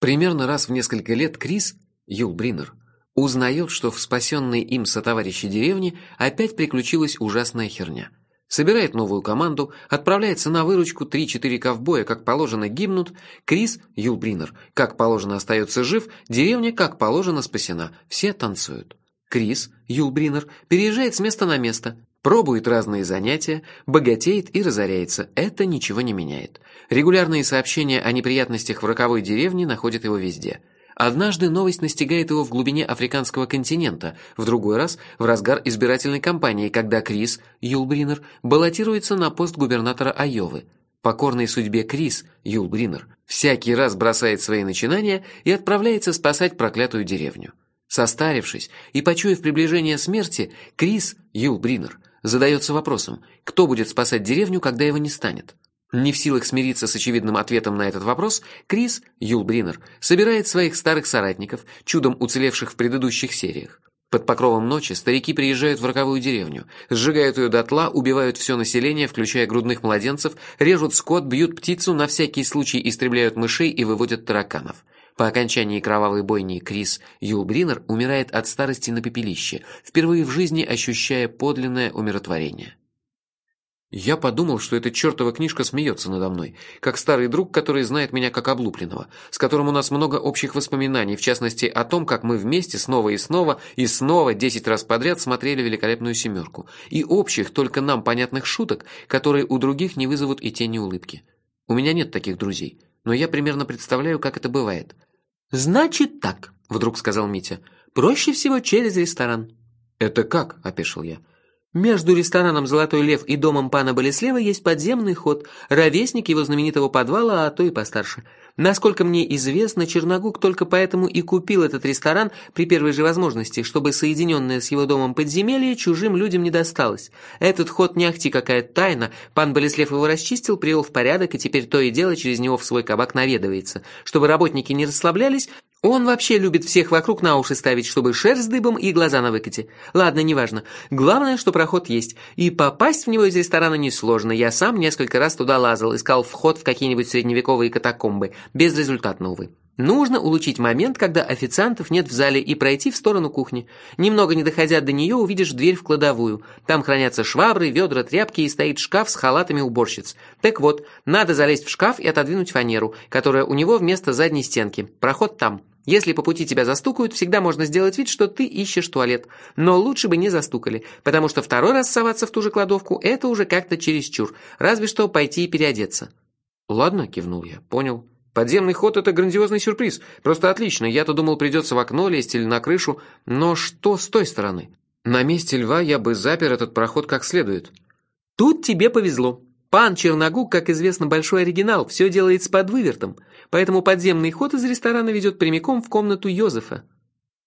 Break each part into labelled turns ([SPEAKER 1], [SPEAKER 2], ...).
[SPEAKER 1] Примерно раз в несколько лет Крис, Юл Бринер, узнает, что в спасенной им сотоварищи деревне опять приключилась ужасная херня. Собирает новую команду, отправляется на выручку, 3-4 ковбоя, как положено, гибнут, Крис, Юл Бринер, как положено, остается жив, деревня, как положено, спасена, все танцуют. Крис, Юл Бринер, переезжает с места на место, Пробует разные занятия, богатеет и разоряется. Это ничего не меняет. Регулярные сообщения о неприятностях в роковой деревне находят его везде. Однажды новость настигает его в глубине африканского континента, в другой раз в разгар избирательной кампании, когда Крис, Юлбринер, баллотируется на пост губернатора Айовы. Покорной судьбе Крис, Юлбринер, всякий раз бросает свои начинания и отправляется спасать проклятую деревню. Состарившись и почуяв приближение смерти, Крис, Юлбринер, задается вопросом, кто будет спасать деревню, когда его не станет. Не в силах смириться с очевидным ответом на этот вопрос, Крис, Юлбринер, собирает своих старых соратников, чудом уцелевших в предыдущих сериях. Под покровом ночи старики приезжают в роковую деревню, сжигают ее дотла, убивают все население, включая грудных младенцев, режут скот, бьют птицу, на всякий случай истребляют мышей и выводят тараканов. По окончании кровавой бойни Крис Юлбринер умирает от старости на пепелище, впервые в жизни ощущая подлинное умиротворение. Я подумал, что эта чертова книжка смеется надо мной, как старый друг, который знает меня как облупленного, с которым у нас много общих воспоминаний, в частности о том, как мы вместе снова и снова и снова десять раз подряд смотрели «Великолепную семерку», и общих, только нам понятных шуток, которые у других не вызовут и тени улыбки. У меня нет таких друзей, но я примерно представляю, как это бывает –
[SPEAKER 2] «Значит так», — вдруг сказал Митя. «Проще всего через ресторан».
[SPEAKER 1] «Это как?» — опешил я.
[SPEAKER 2] Между рестораном «Золотой лев» и домом пана Болеслева есть подземный ход, ровесник его знаменитого подвала, а то и постарше. Насколько мне известно, Черногук только поэтому и купил этот ресторан при первой же возможности, чтобы соединенное с его домом подземелье чужим людям не досталось. Этот ход не ахти какая тайна, пан Болеслев его расчистил, привел в порядок, и теперь то и дело через него в свой кабак наведывается. Чтобы работники не расслаблялись, он вообще любит всех вокруг на уши ставить, чтобы шерсть дыбом и глаза на выкате. Ладно, неважно. Главное, что проход есть. И попасть в него из ресторана несложно. Я сам несколько раз туда лазал, искал вход в какие-нибудь средневековые катакомбы. Безрезультатно, увы. Нужно улучшить момент, когда официантов нет в зале, и пройти в сторону кухни. Немного не доходя до нее, увидишь дверь в кладовую. Там хранятся швабры, ведра, тряпки и стоит шкаф с халатами уборщиц. Так вот, надо залезть в шкаф и отодвинуть фанеру, которая у него вместо задней стенки. Проход там. Если по пути тебя застукают, всегда можно сделать вид, что ты ищешь туалет. Но лучше бы не застукали, потому что второй раз соваться в ту же кладовку – это уже как-то чересчур. Разве что пойти и переодеться.
[SPEAKER 1] «Ладно», – кивнул я, – «понял». Подземный ход – это грандиозный сюрприз. Просто отлично. Я-то думал, придется в окно лезть или на крышу. Но что с той стороны? На месте льва я бы запер этот проход как следует.
[SPEAKER 2] Тут тебе повезло. Пан Черногук, как известно, большой оригинал, все делает с подвывертом. Поэтому подземный ход из ресторана ведет прямиком в комнату Йозефа.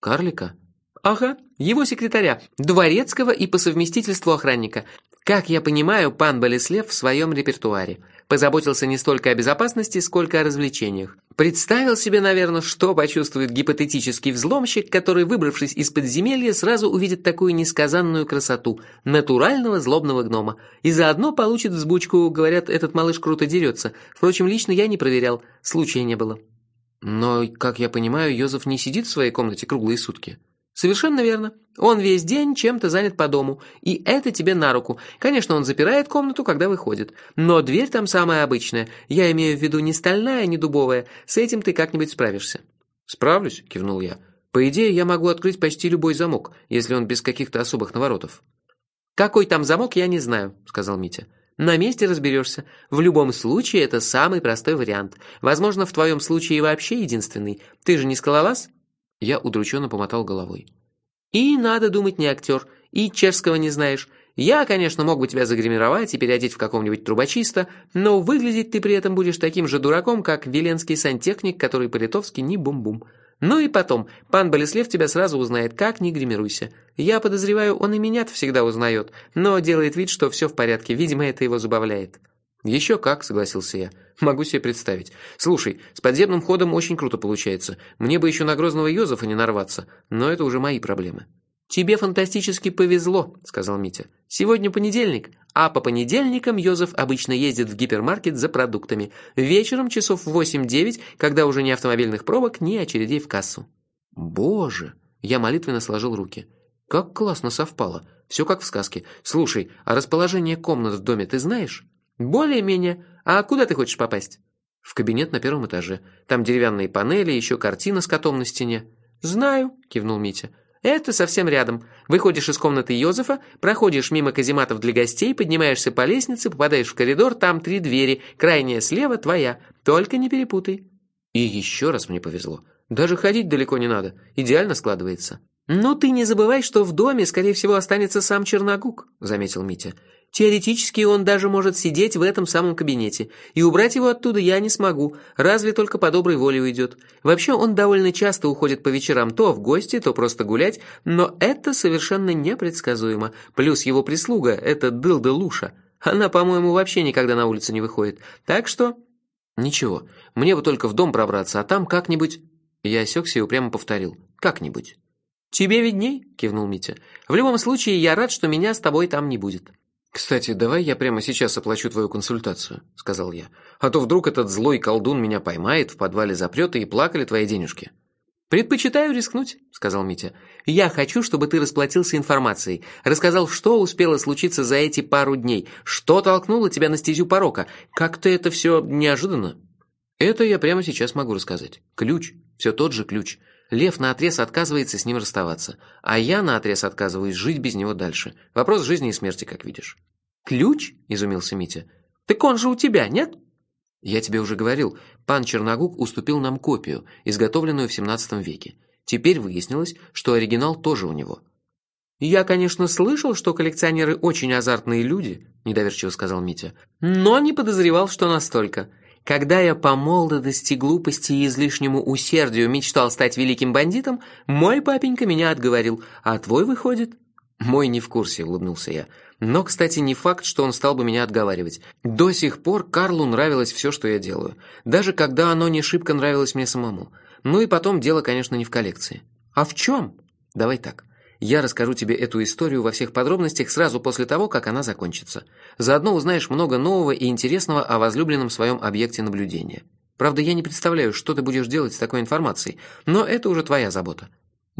[SPEAKER 1] Карлика?
[SPEAKER 2] Ага, его секретаря, дворецкого и по совместительству охранника. Как я понимаю, пан Болеслев в своем репертуаре. Позаботился не столько о безопасности, сколько о развлечениях. Представил себе, наверное, что почувствует гипотетический взломщик, который, выбравшись из подземелья, сразу увидит такую несказанную красоту – натурального злобного гнома. И заодно получит взбучку, говорят, этот малыш круто дерется. Впрочем, лично я не проверял, случая не было.
[SPEAKER 1] Но, как я понимаю, Йозеф не сидит в своей комнате круглые сутки.
[SPEAKER 2] Совершенно верно. Он весь день чем-то занят по дому, и это тебе на руку. Конечно, он запирает комнату, когда выходит. Но дверь там самая обычная. Я имею в виду не стальная, не дубовая. С этим ты как-нибудь справишься.
[SPEAKER 1] Справлюсь, кивнул я. По идее, я могу открыть почти любой замок, если он без каких-то особых наворотов.
[SPEAKER 2] Какой там замок, я не знаю, сказал Митя. На месте разберешься. В любом случае, это самый простой вариант. Возможно, в твоем случае вообще единственный. Ты же не скалолаз?
[SPEAKER 1] Я удрученно помотал головой.
[SPEAKER 2] «И надо думать не актер, и чешского не знаешь. Я, конечно, мог бы тебя загримировать и переодеть в какого-нибудь трубочиста, но выглядеть ты при этом будешь таким же дураком, как веленский сантехник, который по-литовски не бум-бум. Ну и потом, пан Болеслев тебя сразу узнает, как не гримируйся. Я подозреваю, он и меня всегда узнает, но делает вид, что все в порядке, видимо, это его забавляет».
[SPEAKER 1] «Еще как», — согласился я. «Могу себе представить. Слушай, с подземным ходом очень круто получается. Мне бы еще на грозного Йозефа не нарваться, но это уже мои проблемы».
[SPEAKER 2] «Тебе фантастически повезло», — сказал Митя. «Сегодня понедельник, а по понедельникам Йозеф обычно ездит в гипермаркет за продуктами. Вечером часов в 8-9, когда уже ни автомобильных пробок, ни очередей в кассу».
[SPEAKER 1] «Боже!» — я молитвенно сложил руки. «Как классно совпало. Все как в сказке. Слушай, а расположение комнат в доме ты знаешь?»
[SPEAKER 2] «Более-менее. А куда ты хочешь попасть?»
[SPEAKER 1] «В кабинет на первом этаже. Там деревянные панели, еще картина с котом на стене».
[SPEAKER 2] «Знаю», — кивнул Митя. Это совсем рядом. Выходишь из комнаты Йозефа, проходишь мимо казематов для гостей, поднимаешься по лестнице, попадаешь в коридор, там три двери, крайняя слева твоя. Только не перепутай.
[SPEAKER 1] И еще раз мне повезло. Даже ходить далеко не надо. Идеально складывается.
[SPEAKER 2] «Ну ты не забывай, что в доме, скорее всего, останется сам Черногук», — заметил Митя. Теоретически он даже может сидеть в этом самом кабинете, и убрать его оттуда я не смогу, разве только по доброй воле уйдет. Вообще он довольно часто уходит по вечерам то в гости, то просто гулять, но это совершенно непредсказуемо. Плюс его прислуга, это Дылда Луша, она, по-моему, вообще никогда на улицу не выходит. Так что...
[SPEAKER 1] Ничего, мне бы только в дом пробраться, а там как-нибудь... Я осекся и упрямо повторил. Как-нибудь.
[SPEAKER 2] «Тебе видней», — кивнул Митя. «В любом случае, я рад, что меня с тобой там не будет».
[SPEAKER 1] «Кстати, давай я прямо сейчас оплачу твою консультацию», — сказал я. «А то вдруг этот злой колдун меня поймает, в подвале запрет, и плакали твои денежки».
[SPEAKER 2] «Предпочитаю рискнуть», — сказал Митя. «Я хочу, чтобы ты расплатился информацией, рассказал, что успело случиться за эти пару дней, что толкнуло тебя на стезю порока. Как-то это все неожиданно».
[SPEAKER 1] «Это я прямо сейчас могу рассказать. Ключ. Все тот же ключ. Лев наотрез отказывается с ним расставаться, а я наотрез отказываюсь жить без него дальше. Вопрос жизни и смерти, как видишь».
[SPEAKER 2] «Ключ?» – изумился Митя. «Так он же у тебя, нет?»
[SPEAKER 1] «Я тебе уже говорил, пан Черногук уступил нам копию, изготовленную в 17 веке. Теперь выяснилось, что оригинал тоже у него».
[SPEAKER 2] «Я, конечно, слышал, что коллекционеры очень азартные люди», – недоверчиво сказал Митя, «но не подозревал, что настолько. Когда я по молодости, глупости и излишнему усердию мечтал стать великим бандитом, мой папенька меня отговорил, а твой выходит?»
[SPEAKER 1] «Мой не в курсе», — улыбнулся я. «Но, кстати, не факт, что он стал бы меня отговаривать. До сих пор Карлу нравилось все, что я делаю. Даже когда оно не шибко нравилось мне самому. Ну и потом дело, конечно, не в коллекции».
[SPEAKER 2] «А в чем?»
[SPEAKER 1] «Давай так. Я расскажу тебе эту историю во всех подробностях сразу после того, как она закончится. Заодно узнаешь много нового и интересного о возлюбленном своем объекте наблюдения. Правда, я не представляю, что ты будешь делать с такой информацией, но это уже твоя забота.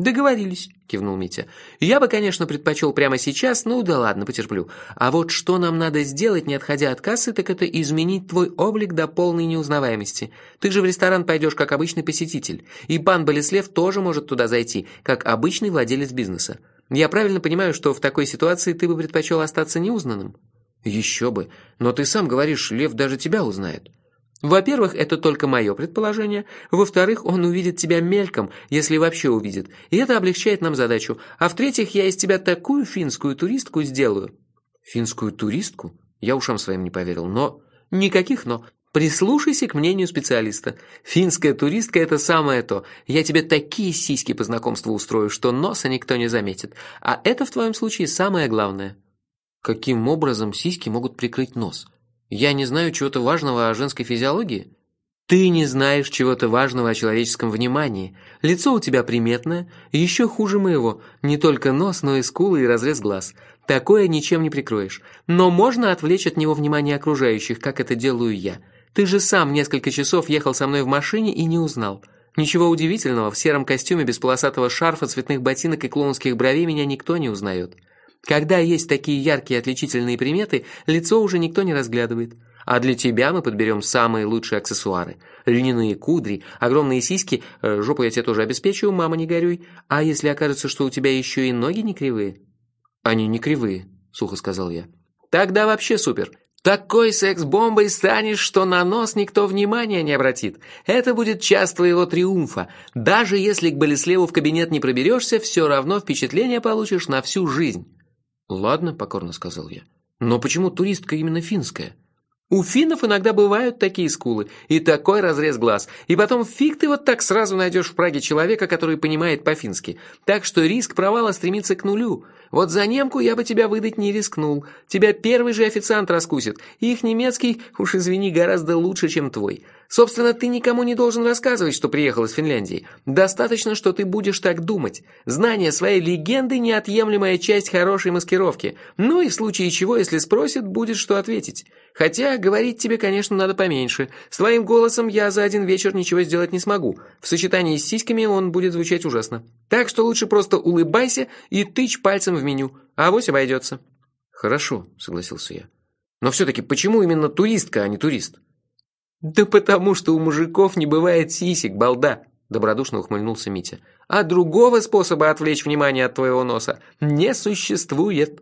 [SPEAKER 2] «Договорились», — кивнул Митя. «Я бы, конечно, предпочел прямо сейчас, ну да ладно, потерплю. А вот что нам надо сделать, не отходя от кассы, так это изменить твой облик до полной неузнаваемости. Ты же в ресторан пойдешь как обычный посетитель, и пан Болеслев тоже может туда зайти, как обычный владелец бизнеса. Я правильно понимаю, что в такой ситуации ты бы предпочел остаться неузнанным?»
[SPEAKER 1] «Еще бы. Но ты сам говоришь, Лев даже тебя узнает».
[SPEAKER 2] Во-первых, это только мое предположение. Во-вторых, он увидит тебя мельком, если вообще увидит. И это облегчает нам задачу. А в-третьих, я из тебя такую финскую туристку сделаю».
[SPEAKER 1] «Финскую туристку?» Я ушам своим не поверил, но...
[SPEAKER 2] «Никаких «но». Прислушайся к мнению специалиста. Финская туристка – это самое то. Я тебе такие сиськи по знакомству устрою, что носа никто не заметит. А это в твоем случае самое главное».
[SPEAKER 1] Каким образом сиськи могут прикрыть нос? Я не знаю чего-то важного о женской физиологии?
[SPEAKER 2] Ты не знаешь чего-то важного о человеческом внимании. Лицо у тебя приметное, еще хуже моего. Не только нос, но и скулы и разрез глаз. Такое ничем не прикроешь. Но можно отвлечь от него внимание окружающих, как это делаю я. Ты же сам несколько часов ехал со мной в машине и не узнал. Ничего удивительного, в сером костюме без полосатого шарфа, цветных ботинок и клоунских бровей меня никто не узнает. Когда есть такие яркие отличительные приметы, лицо уже никто не разглядывает. А для тебя мы подберем самые лучшие аксессуары. Льняные кудри, огромные сиськи, э, жопу я тебе тоже обеспечу, мама, не горюй. А если окажется, что у тебя еще и ноги не кривые?
[SPEAKER 1] Они не кривые, сухо сказал я.
[SPEAKER 2] Тогда вообще супер. Такой секс-бомбой станешь, что на нос никто внимания не обратит. Это будет час твоего триумфа. Даже если к Болеслеву в кабинет не проберешься, все равно впечатление получишь на всю жизнь.
[SPEAKER 1] «Ладно», — покорно сказал я. «Но почему туристка именно финская?»
[SPEAKER 2] У финнов иногда бывают такие скулы и такой разрез глаз. И потом фиг ты вот так сразу найдешь в Праге человека, который понимает по-фински. Так что риск провала стремится к нулю. Вот за немку я бы тебя выдать не рискнул. Тебя первый же официант раскусит. Их немецкий, уж извини, гораздо лучше, чем твой. Собственно, ты никому не должен рассказывать, что приехал из Финляндии. Достаточно, что ты будешь так думать. Знание своей легенды – неотъемлемая часть хорошей маскировки. Ну и в случае чего, если спросят, будет что ответить. Хотя говорить тебе, конечно, надо поменьше. С твоим голосом я за один вечер ничего сделать не смогу. В сочетании с сиськами он будет звучать ужасно. Так что лучше просто улыбайся и тычь пальцем в меню. А авось обойдется.
[SPEAKER 1] Хорошо, согласился я. Но все-таки почему именно туристка, а не турист?
[SPEAKER 2] «Да потому что у мужиков не бывает сисек, балда!» Добродушно ухмыльнулся Митя. «А другого способа отвлечь внимание от твоего носа не существует!»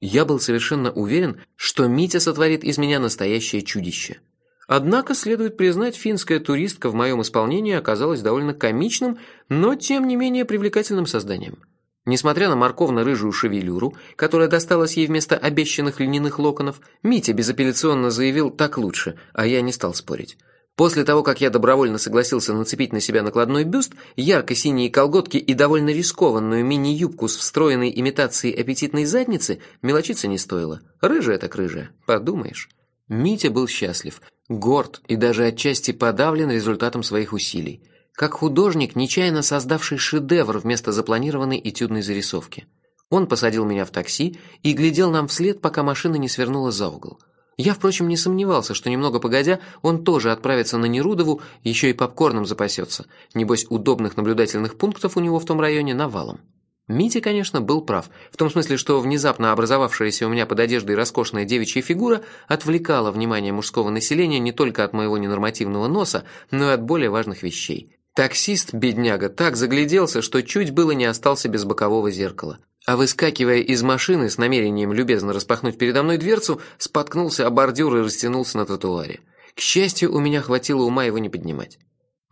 [SPEAKER 1] Я был совершенно уверен, что Митя сотворит из меня настоящее чудище. Однако, следует признать, финская туристка в моем исполнении оказалась довольно комичным, но тем не менее привлекательным созданием. Несмотря на морковно-рыжую шевелюру, которая досталась ей вместо обещанных льняных локонов, Митя безапелляционно заявил «так лучше», а я не стал спорить. После того, как я добровольно согласился нацепить на себя накладной бюст, ярко-синие колготки и довольно рискованную мини-юбку с встроенной имитацией аппетитной задницы, мелочиться не стоило. Рыжая так рыжая, подумаешь. Митя был счастлив, горд и даже отчасти подавлен результатом своих усилий как художник, нечаянно создавший шедевр вместо запланированной этюдной зарисовки. Он посадил меня в такси и глядел нам вслед, пока машина не свернула за угол. Я, впрочем, не сомневался, что немного погодя, он тоже отправится на Нерудову, еще и попкорном запасется. Небось, удобных наблюдательных пунктов у него в том районе навалом. Митя, конечно, был прав, в том смысле, что внезапно образовавшаяся у меня под одеждой роскошная девичья фигура отвлекала внимание мужского населения не только от моего ненормативного носа, но и от более важных вещей. Таксист, бедняга, так загляделся, что чуть было не остался без бокового зеркала. А выскакивая из машины с намерением любезно распахнуть передо мной дверцу, споткнулся о бордюр и растянулся на тротуаре. К счастью, у меня хватило ума его не поднимать.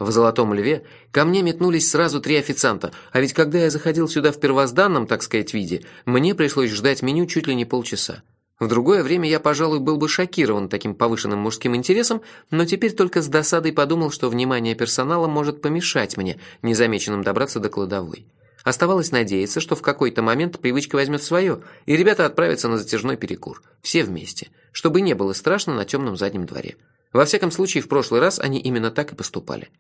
[SPEAKER 1] В «Золотом льве» ко мне метнулись сразу три официанта, а ведь когда я заходил сюда в первозданном, так сказать, виде, мне пришлось ждать меню чуть ли не полчаса. В другое время я, пожалуй, был бы шокирован таким повышенным мужским интересом, но теперь только с досадой подумал, что внимание персонала может помешать мне незамеченным добраться до кладовой. Оставалось надеяться, что в какой-то момент привычка возьмет свое, и ребята отправятся на затяжной перекур. Все вместе. Чтобы не было страшно на темном заднем дворе. Во всяком случае, в прошлый раз они именно так и поступали.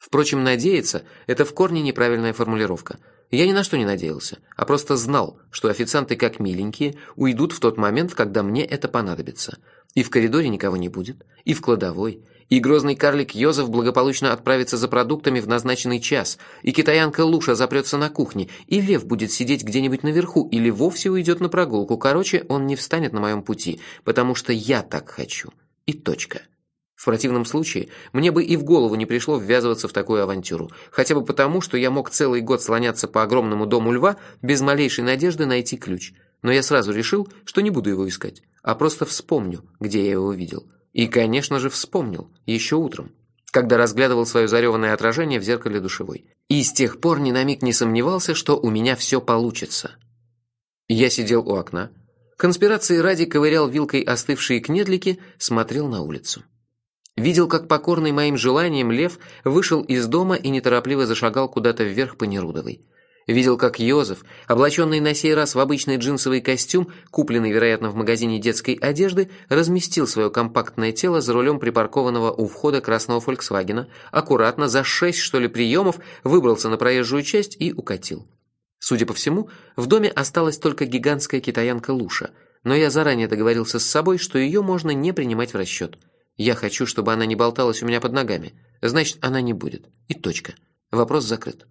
[SPEAKER 1] Впрочем, надеяться – это в корне неправильная формулировка – я ни на что не надеялся, а просто знал, что официанты, как миленькие, уйдут в тот момент, когда мне это понадобится. И в коридоре никого не будет, и в кладовой, и грозный карлик Йозеф благополучно отправится за продуктами в назначенный час, и китаянка Луша запрется на кухне, и лев будет сидеть где-нибудь наверху или вовсе уйдет на прогулку. Короче, он не встанет на моем пути, потому что я так хочу. И точка. В противном случае мне бы и в голову не пришло ввязываться в такую авантюру, хотя бы потому, что я мог целый год слоняться по огромному дому льва без малейшей надежды найти ключ. Но я сразу решил, что не буду его искать, а просто вспомню, где я его видел. И, конечно же, вспомнил, еще утром, когда разглядывал свое зареванное отражение в зеркале душевой. И с тех пор ни на миг не сомневался, что у меня все получится. Я сидел у окна, конспирации ради ковырял вилкой остывшие кнедлики, смотрел на улицу. Видел, как покорный моим желаниям лев вышел из дома и неторопливо зашагал куда-то вверх по Нерудовой. Видел, как Йозеф, облаченный на сей раз в обычный джинсовый костюм, купленный, вероятно, в магазине детской одежды, разместил свое компактное тело за рулем припаркованного у входа красного «Фольксвагена», аккуратно, за шесть, что ли, приемов, выбрался на проезжую часть и укатил. Судя по всему, в доме осталась только гигантская китаянка Луша, но я заранее договорился с собой, что ее можно не принимать в расчет – я хочу, чтобы она не болталась у меня под ногами. Значит, она не будет. И точка. Вопрос закрыт.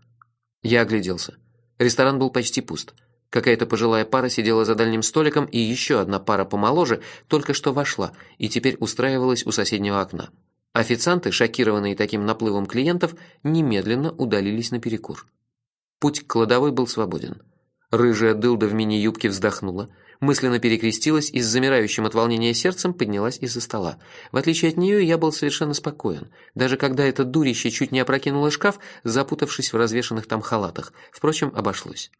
[SPEAKER 1] Я огляделся. Ресторан был почти пуст. Какая-то пожилая пара сидела за дальним столиком, и еще одна пара помоложе только что вошла и теперь устраивалась у соседнего окна. Официанты, шокированные таким наплывом клиентов, немедленно удалились на перекур. Путь к кладовой был свободен. Рыжая дылда в мини-юбке вздохнула, мысленно перекрестилась и с замирающим от волнения сердцем поднялась из-за стола. В отличие от нее, я был совершенно спокоен, даже когда эта дурище чуть не опрокинула шкаф, запутавшись в развешанных там халатах. Впрочем, обошлось.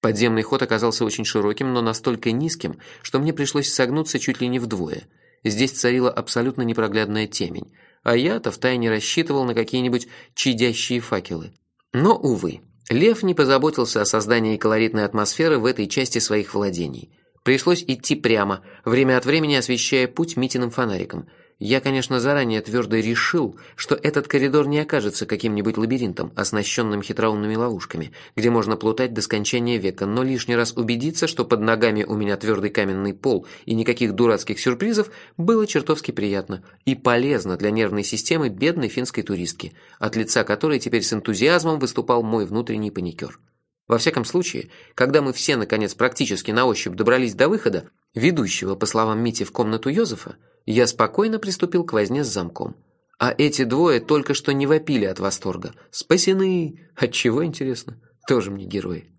[SPEAKER 1] Подземный ход оказался очень широким, но настолько низким, что мне пришлось согнуться чуть ли не вдвое. Здесь царила абсолютно непроглядная темень, а я-то втайне рассчитывал на какие-нибудь чадящие факелы. Но, увы, Лев не позаботился о создании колоритной атмосферы в этой части своих владений. Пришлось идти прямо, время от времени освещая путь Митиным фонариком. Я, конечно, заранее твердо решил, что этот коридор не окажется каким-нибудь лабиринтом, оснащенным хитроумными ловушками, где можно плутать до скончания века, но лишний раз убедиться, что под ногами у меня твердый каменный пол и никаких дурацких сюрпризов, было чертовски приятно и полезно для нервной системы бедной финской туристки, от лица которой теперь с энтузиазмом выступал мой внутренний паникер. Во всяком случае, когда мы все, наконец, практически на ощупь добрались до выхода, ведущего, по словам Мити, в комнату Йозефа, я спокойно приступил к возне с замком. А эти двое только что не вопили от восторга. Спасены! Отчего, интересно? Тоже мне герои.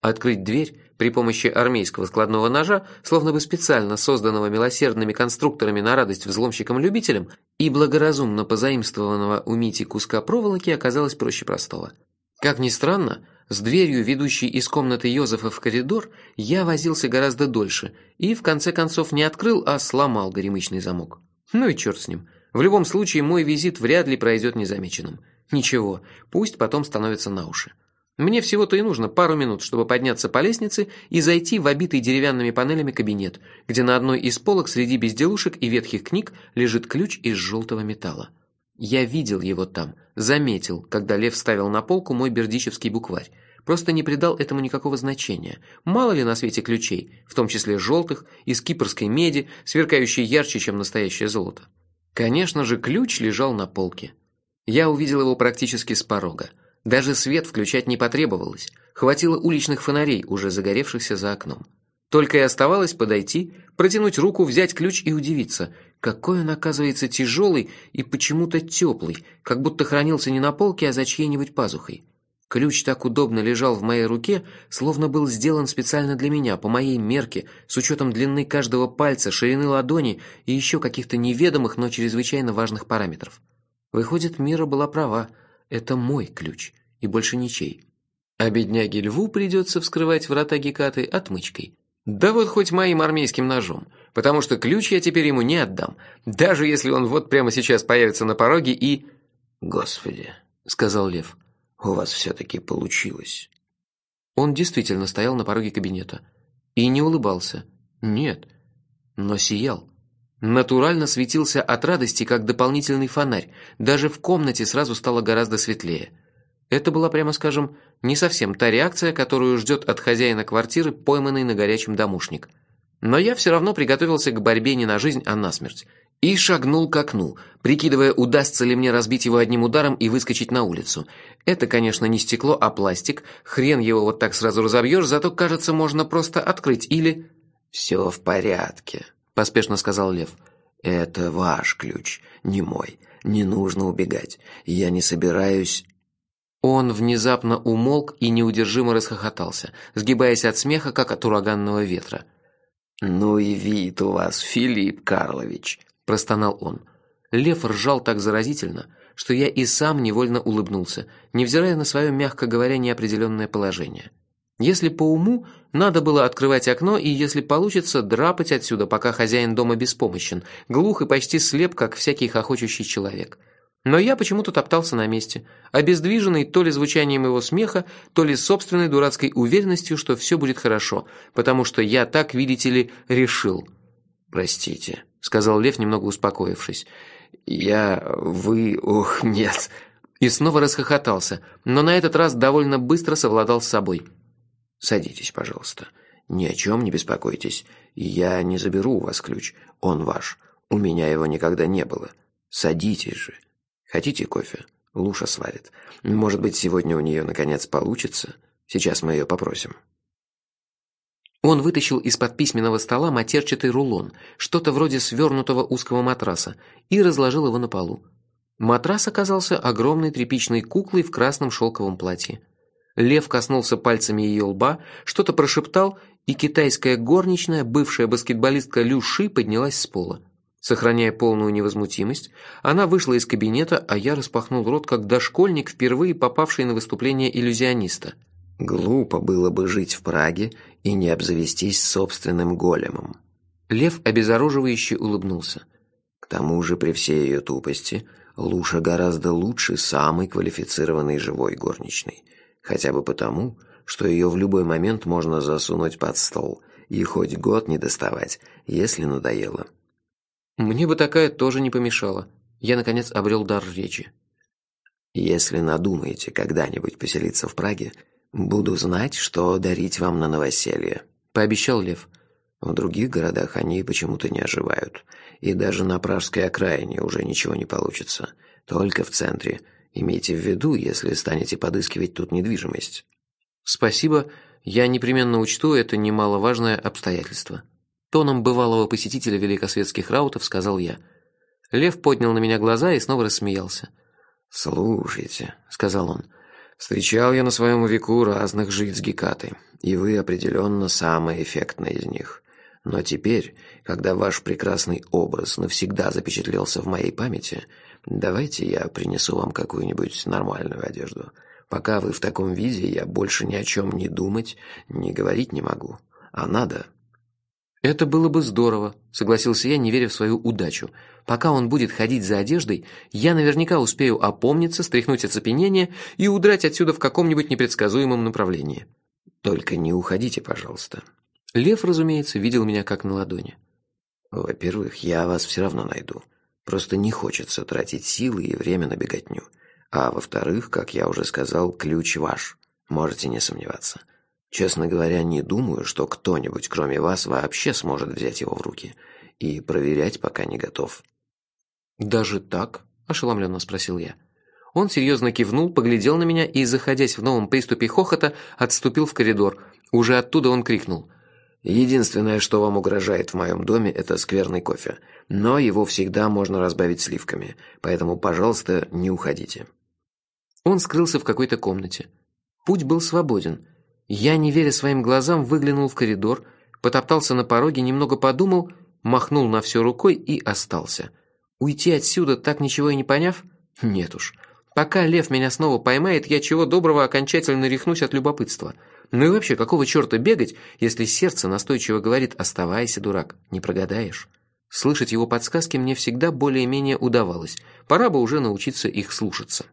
[SPEAKER 1] Открыть дверь при помощи армейского складного ножа, словно бы специально созданного милосердными конструкторами на радость взломщикам-любителям, и благоразумно позаимствованного у Мити куска проволоки оказалось проще простого. Как ни странно, с дверью, ведущей из комнаты Йозефа в коридор, я возился гораздо дольше и, в конце концов, не открыл, а сломал горемычный замок. Ну и черт с ним. В любом случае, мой визит вряд ли пройдет незамеченным. Ничего, пусть потом становится на уши. Мне всего-то и нужно пару минут, чтобы подняться по лестнице и зайти в обитый деревянными панелями кабинет, где на одной из полок среди безделушек и ветхих книг лежит ключ из желтого металла. Я видел его там, заметил, когда Лев ставил на полку мой бердичевский букварь. Просто не придал этому никакого значения. Мало ли на свете ключей, в том числе желтых, из кипрской меди, сверкающей ярче, чем настоящее золото. Конечно же, ключ лежал на полке. Я увидел его практически с порога. Даже свет включать не потребовалось. Хватило уличных фонарей, уже загоревшихся за окном. Только и оставалось подойти, протянуть руку, взять ключ и удивиться, какой он оказывается тяжелый и почему-то теплый, как будто хранился не на полке, а за чьей-нибудь пазухой. Ключ так удобно лежал в моей руке, словно был сделан специально для меня, по моей мерке, с учетом длины каждого пальца, ширины ладони и еще каких-то неведомых, но чрезвычайно важных параметров. Выходит, Мира была права. Это мой ключ, и больше ничей. А бедняге Льву придется вскрывать врата Гекаты отмычкой. Да вот хоть моим армейским ножом, потому что ключ я теперь ему не отдам, даже если он вот прямо сейчас появится на пороге и...
[SPEAKER 3] «Господи», — сказал Лев, — «у вас все-таки получилось».
[SPEAKER 1] Он действительно стоял на пороге кабинета. И не улыбался. Нет, но сиял. Натурально светился от радости, как дополнительный фонарь. Даже в комнате сразу стало гораздо светлее. Это была, прямо скажем, не совсем та реакция, которую ждет от хозяина квартиры пойманный на горячем домушник. Но я все равно приготовился к борьбе не на жизнь, а на смерть. И шагнул к окну, прикидывая, удастся ли мне разбить его одним ударом и выскочить на улицу. Это, конечно, не стекло, а пластик. Хрен его вот так сразу разобьешь, зато, кажется, можно просто открыть или...
[SPEAKER 3] «Все в порядке», – поспешно сказал Лев. «Это ваш ключ, не мой. Не нужно убегать. Я не собираюсь...»
[SPEAKER 1] Он внезапно умолк и неудержимо расхохотался, сгибаясь от смеха, как от ураганного ветра.
[SPEAKER 3] «Ну и вид у вас, Филипп Карлович!» – простонал он.
[SPEAKER 1] Лев ржал так заразительно, что я и сам невольно улыбнулся, невзирая на свое, мягко говоря, неопределенное положение. Если по уму, надо было открывать окно и, если получится, драпать отсюда, пока хозяин дома беспомощен, глух и почти слеп, как всякий хохочущий человек – но я почему-то топтался на месте, обездвиженный то ли звучанием его смеха, то ли собственной дурацкой уверенностью, что все будет хорошо, потому что я так, видите ли, решил.
[SPEAKER 3] «Простите», —
[SPEAKER 1] сказал Лев, немного успокоившись.
[SPEAKER 3] «Я... вы... ох, нет...»
[SPEAKER 1] И снова расхохотался, но на этот раз довольно быстро совладал с собой.
[SPEAKER 3] «Садитесь, пожалуйста. Ни о чем не беспокойтесь. Я не заберу у вас ключ. Он ваш. У меня его никогда не было. Садитесь же». Хотите кофе? Луша сварит. Может быть, сегодня у нее наконец получится? Сейчас мы ее попросим».
[SPEAKER 1] Он вытащил из-под письменного стола матерчатый рулон, что-то вроде свернутого узкого матраса, и разложил его на полу. Матрас оказался огромной тряпичной куклой в красном шелковом платье. Лев коснулся пальцами ее лба, что-то прошептал, и китайская горничная, бывшая баскетболистка Люши, поднялась с пола. Сохраняя полную невозмутимость, она вышла из кабинета, а я распахнул рот, как дошкольник, впервые попавший на выступление иллюзиониста.
[SPEAKER 3] «Глупо было бы жить в Праге и не обзавестись собственным големом».
[SPEAKER 1] Лев обезоруживающе улыбнулся.
[SPEAKER 3] «К тому же, при всей ее тупости, Луша гораздо лучше самой квалифицированной живой горничной. Хотя бы потому, что ее в любой момент можно засунуть под стол и хоть год не доставать, если надоело».
[SPEAKER 1] Мне бы такая тоже не помешала. Я, наконец, обрел дар речи.
[SPEAKER 3] Если надумаете когда-нибудь поселиться в Праге, буду знать, что дарить вам на новоселье», — пообещал Лев. В других городах они почему-то не оживают. И даже на пражской окраине уже ничего не получится. Только в центре. Имейте в виду, если станете подыскивать тут недвижимость.
[SPEAKER 1] Спасибо, я непременно учту это немаловажное обстоятельство. Тоном бывалого посетителя великосветских раутов сказал я. Лев поднял на меня глаза и снова рассмеялся.
[SPEAKER 3] «Слушайте», — сказал он, — «встречал я на своем веку разных жиц Гекаты, и вы определенно самая эффектная из них. Но теперь, когда ваш прекрасный образ навсегда запечатлелся в моей памяти, давайте я принесу вам какую-нибудь нормальную одежду. Пока вы в таком виде, я больше ни о чем не думать, не говорить не могу. А надо...»
[SPEAKER 1] «Это было бы здорово», — согласился я, не веря в свою удачу. «Пока он будет ходить за одеждой, я наверняка успею опомниться, стряхнуть оцепенение и удрать отсюда в каком-нибудь непредсказуемом направлении».
[SPEAKER 3] «Только не уходите, пожалуйста»,
[SPEAKER 1] Лев, разумеется, видел меня как на ладони.
[SPEAKER 3] «Во-первых, я вас все равно найду. Просто не хочется тратить силы и время на беготню. А во-вторых, как я уже сказал, ключ ваш. Можете не сомневаться. Честно говоря, не думаю, что кто-нибудь, кроме вас, вообще сможет взять его в руки. И проверять пока не готов».
[SPEAKER 1] «Даже так?» – ошеломленно спросил я. Он серьезно кивнул, поглядел на меня и, заходясь в новом приступе хохота, отступил в коридор. Уже оттуда он крикнул –
[SPEAKER 3] Единственное, что вам угрожает в моем доме, это скверный кофе. Но его всегда можно разбавить сливками. Поэтому, пожалуйста, не уходите».
[SPEAKER 1] Он скрылся в какой-то комнате. Путь был свободен. Я, не веря своим глазам, выглянул в коридор, потоптался на пороге, немного подумал, махнул на все рукой и остался. Уйти отсюда, так ничего и не поняв? Нет уж. Пока лев меня снова поймает, я чего доброго окончательно рехнусь от любопытства – ну и вообще, какого черта бегать, если сердце настойчиво говорит «оставайся, дурак, не прогадаешь». Слышать его подсказки мне всегда более-менее удавалось, пора бы уже научиться их слушаться.